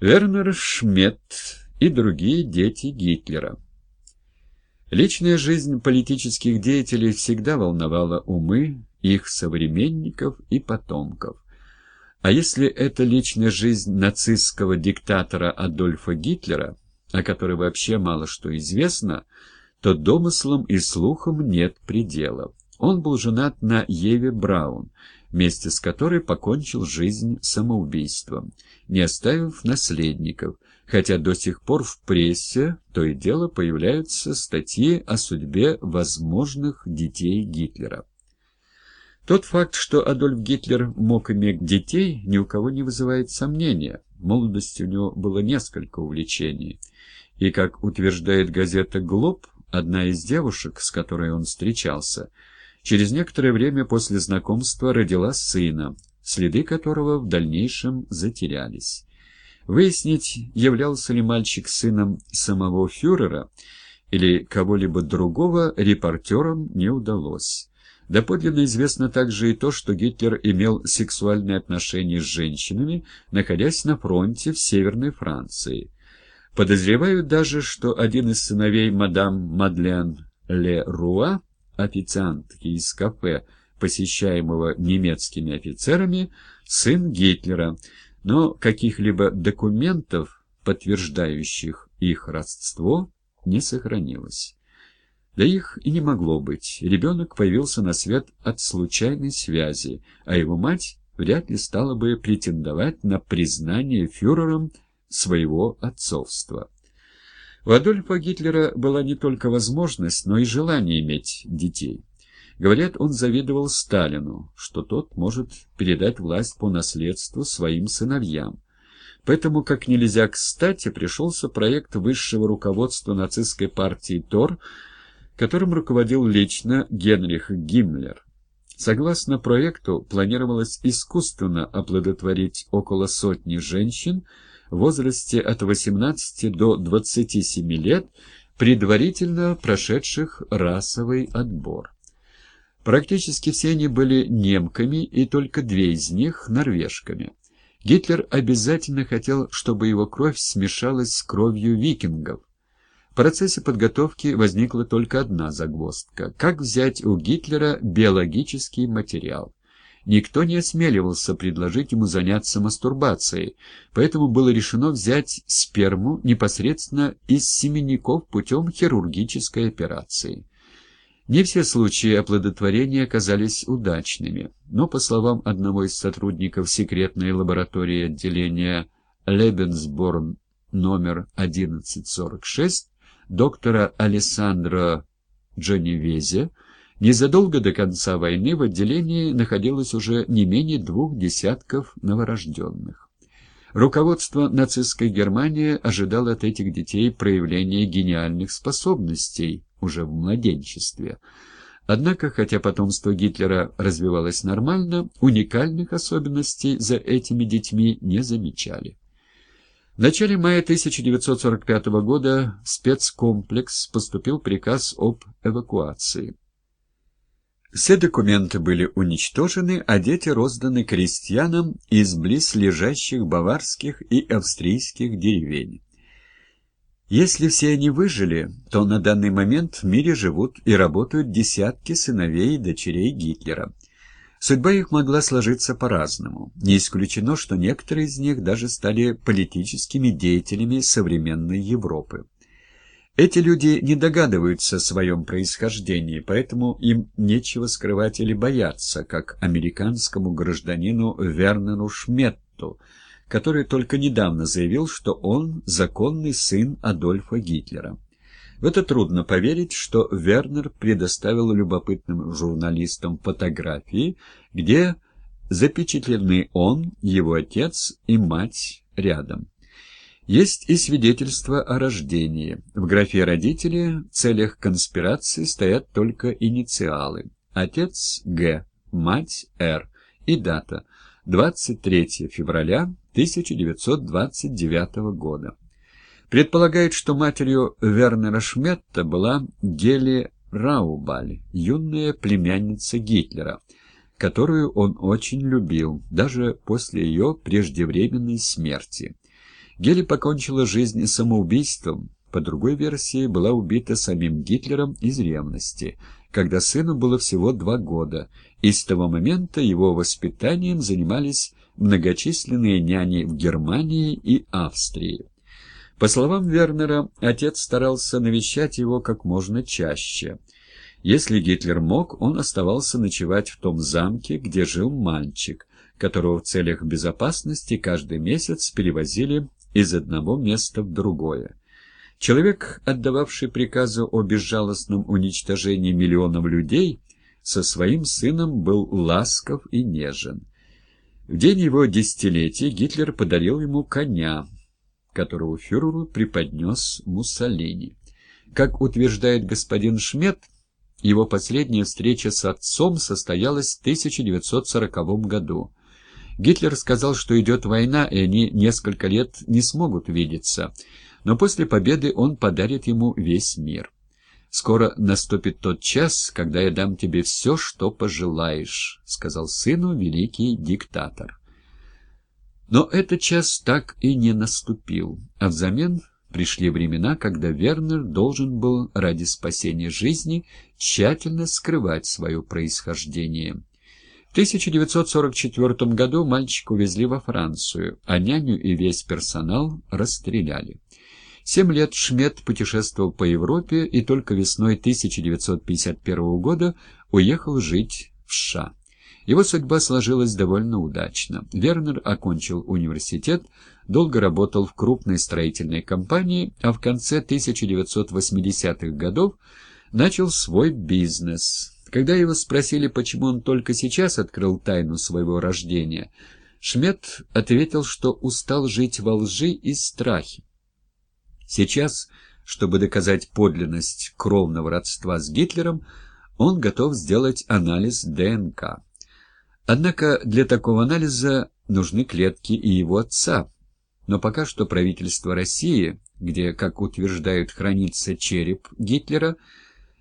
Вернер Шмедт и другие дети Гитлера. Личная жизнь политических деятелей всегда волновала умы их современников и потомков. А если это личная жизнь нацистского диктатора Адольфа Гитлера, о которой вообще мало что известно, то домыслам и слухам нет предела. Он был женат на Еве Браун, вместе с которой покончил жизнь самоубийством, не оставив наследников, хотя до сих пор в прессе то и дело появляются статьи о судьбе возможных детей Гитлера. Тот факт, что Адольф Гитлер мог иметь детей, ни у кого не вызывает сомнения. В у него было несколько увлечений. И, как утверждает газета «Глоб», одна из девушек, с которой он встречался, через некоторое время после знакомства родила сына, следы которого в дальнейшем затерялись. Выяснить, являлся ли мальчик сыном самого фюрера или кого-либо другого, репортерам не удалось. Доподлинно известно также и то, что Гитлер имел сексуальные отношения с женщинами, находясь на фронте в Северной Франции. Подозревают даже, что один из сыновей мадам Мадлен Ле Руа, официантки из кафе, посещаемого немецкими офицерами, сын Гитлера, но каких-либо документов, подтверждающих их родство, не сохранилось. Да их и не могло быть. Ребенок появился на свет от случайной связи, а его мать вряд ли стала бы претендовать на признание фюрером своего отцовства. У Адольфа Гитлера была не только возможность, но и желание иметь детей. Говорят, он завидовал Сталину, что тот может передать власть по наследству своим сыновьям. Поэтому как нельзя кстати пришелся проект высшего руководства нацистской партии ТОР, которым руководил лично Генрих Гиммлер. Согласно проекту, планировалось искусственно оплодотворить около сотни женщин в возрасте от 18 до 27 лет, предварительно прошедших расовый отбор. Практически все они были немками, и только две из них – норвежками. Гитлер обязательно хотел, чтобы его кровь смешалась с кровью викингов. В процессе подготовки возникла только одна загвоздка – как взять у Гитлера биологический материал. Никто не осмеливался предложить ему заняться мастурбацией, поэтому было решено взять сперму непосредственно из семенников путем хирургической операции. Не все случаи оплодотворения оказались удачными, но, по словам одного из сотрудников секретной лаборатории отделения Лебенсборн номер 1146, доктора Алессандро Джоневезе, незадолго до конца войны в отделении находилось уже не менее двух десятков новорожденных. Руководство нацистской Германии ожидало от этих детей проявления гениальных способностей, уже в младенчестве. Однако, хотя потомство Гитлера развивалось нормально, уникальных особенностей за этими детьми не замечали. В начале мая 1945 года в спецкомплекс поступил приказ об эвакуации. Все документы были уничтожены, а дети розданы крестьянам из близлежащих баварских и австрийских деревень. Если все они выжили, то на данный момент в мире живут и работают десятки сыновей и дочерей Гитлера. Судьба их могла сложиться по-разному. Не исключено, что некоторые из них даже стали политическими деятелями современной Европы. Эти люди не догадываются о своем происхождении, поэтому им нечего скрывать или бояться, как американскому гражданину Вернеру Шметту, который только недавно заявил, что он законный сын Адольфа Гитлера. В это трудно поверить, что Вернер предоставил любопытным журналистам фотографии, где запечатлены он, его отец и мать рядом. Есть и свидетельство о рождении. В графе «Родители» в целях конспирации стоят только инициалы. Отец Г, мать Р и дата – 23 февраля 1929 года. Предполагают, что матерью Вернера Шметта была Гели Раубаль, юная племянница Гитлера, которую он очень любил, даже после ее преждевременной смерти. Гели покончила жизнь самоубийством, по другой версии, была убита самим Гитлером из ревности, когда сыну было всего два года, и с того момента его воспитанием занимались многочисленные няни в Германии и Австрии. По словам Вернера, отец старался навещать его как можно чаще. Если Гитлер мог, он оставался ночевать в том замке, где жил мальчик, которого в целях безопасности каждый месяц перевозили из одного места в другое. Человек, отдававший приказы о безжалостном уничтожении миллионов людей, со своим сыном был ласков и нежен. В день его десятилетия Гитлер подарил ему коня, которого фюреру преподнес Муссолини. Как утверждает господин Шмидт, его последняя встреча с отцом состоялась в 1940 году. Гитлер сказал, что идет война, и они несколько лет не смогут видеться – но после победы он подарит ему весь мир. «Скоро наступит тот час, когда я дам тебе все, что пожелаешь», — сказал сыну великий диктатор. Но этот час так и не наступил, а взамен пришли времена, когда Вернер должен был ради спасения жизни тщательно скрывать свое происхождение. В 1944 году мальчика увезли во Францию, а няню и весь персонал расстреляли. Семь лет Шмет путешествовал по Европе и только весной 1951 года уехал жить в США. Его судьба сложилась довольно удачно. Вернер окончил университет, долго работал в крупной строительной компании, а в конце 1980-х годов начал свой бизнес. Когда его спросили, почему он только сейчас открыл тайну своего рождения, Шмет ответил, что устал жить во лжи и страхе. Сейчас, чтобы доказать подлинность кровного родства с Гитлером, он готов сделать анализ ДНК. Однако для такого анализа нужны клетки и его отца. Но пока что правительство России, где, как утверждают, хранится череп Гитлера,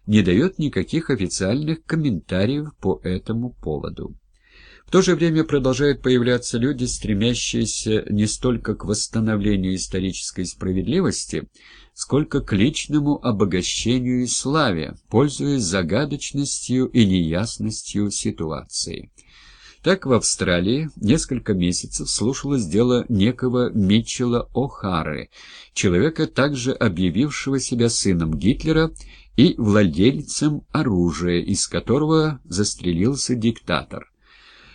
не дает никаких официальных комментариев по этому поводу. В то же время продолжают появляться люди, стремящиеся не столько к восстановлению исторической справедливости, сколько к личному обогащению и славе, пользуясь загадочностью и неясностью ситуации. Так в Австралии несколько месяцев слушалось дело некого Митчелла О'Хары, человека, также объявившего себя сыном Гитлера и владельцем оружия, из которого застрелился диктатор.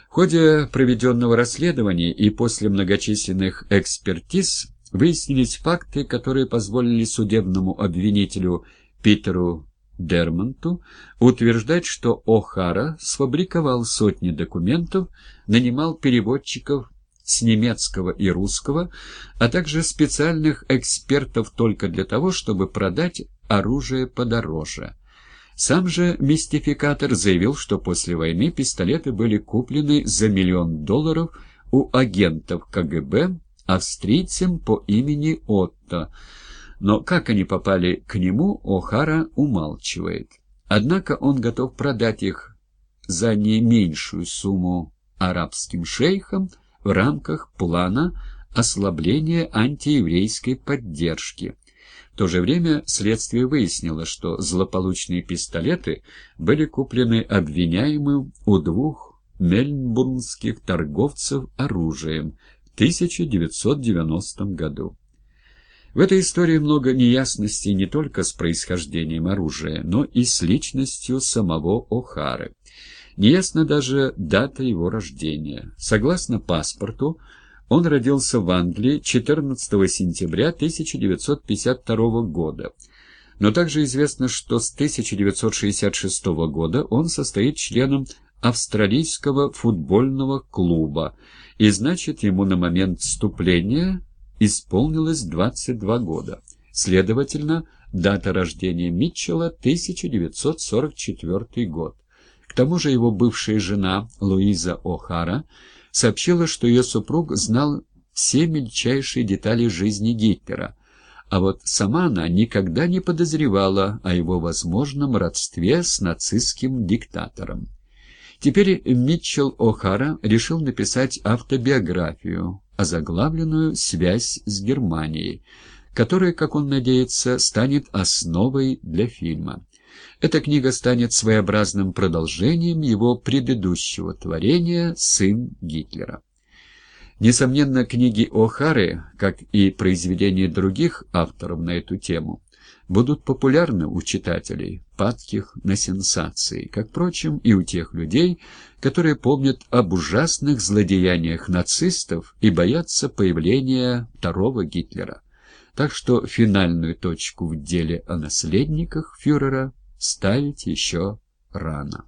В ходе проведенного расследования и после многочисленных экспертиз выяснились факты, которые позволили судебному обвинителю Питеру Дермонту утверждать, что О'Хара сфабриковал сотни документов, нанимал переводчиков с немецкого и русского, а также специальных экспертов только для того, чтобы продать оружие подороже. Сам же мистификатор заявил, что после войны пистолеты были куплены за миллион долларов у агентов КГБ австрийцем по имени Отто, но как они попали к нему, О'Хара умалчивает. Однако он готов продать их за не меньшую сумму арабским шейхам в рамках плана ослабления антиеврейской поддержки. В то же время следствие выяснило, что злополучные пистолеты были куплены обвиняемым у двух мельбурнских торговцев оружием в 1990 году. В этой истории много неясностей не только с происхождением оружия, но и с личностью самого О'Хары. Неясна даже дата его рождения. Согласно паспорту, он родился в Англии 14 сентября 1952 года. Но также известно, что с 1966 года он состоит членом австралийского футбольного клуба, и значит, ему на момент вступления исполнилось 22 года. Следовательно, дата рождения Митчелла – 1944 год. К тому же его бывшая жена Луиза О'Хара – сообщила, что ее супруг знал все мельчайшие детали жизни Гитлера, а вот сама она никогда не подозревала о его возможном родстве с нацистским диктатором. Теперь Митчелл О'Хара решил написать автобиографию, озаглавленную «Связь с Германией», которая, как он надеется, станет основой для фильма. Эта книга станет своеобразным продолжением его предыдущего творения «Сын Гитлера». Несомненно, книги О'Хары, как и произведения других авторов на эту тему, будут популярны у читателей, падких на сенсации, как, впрочем, и у тех людей, которые помнят об ужасных злодеяниях нацистов и боятся появления второго Гитлера. Так что финальную точку в деле о наследниках фюрера ставить еще рано.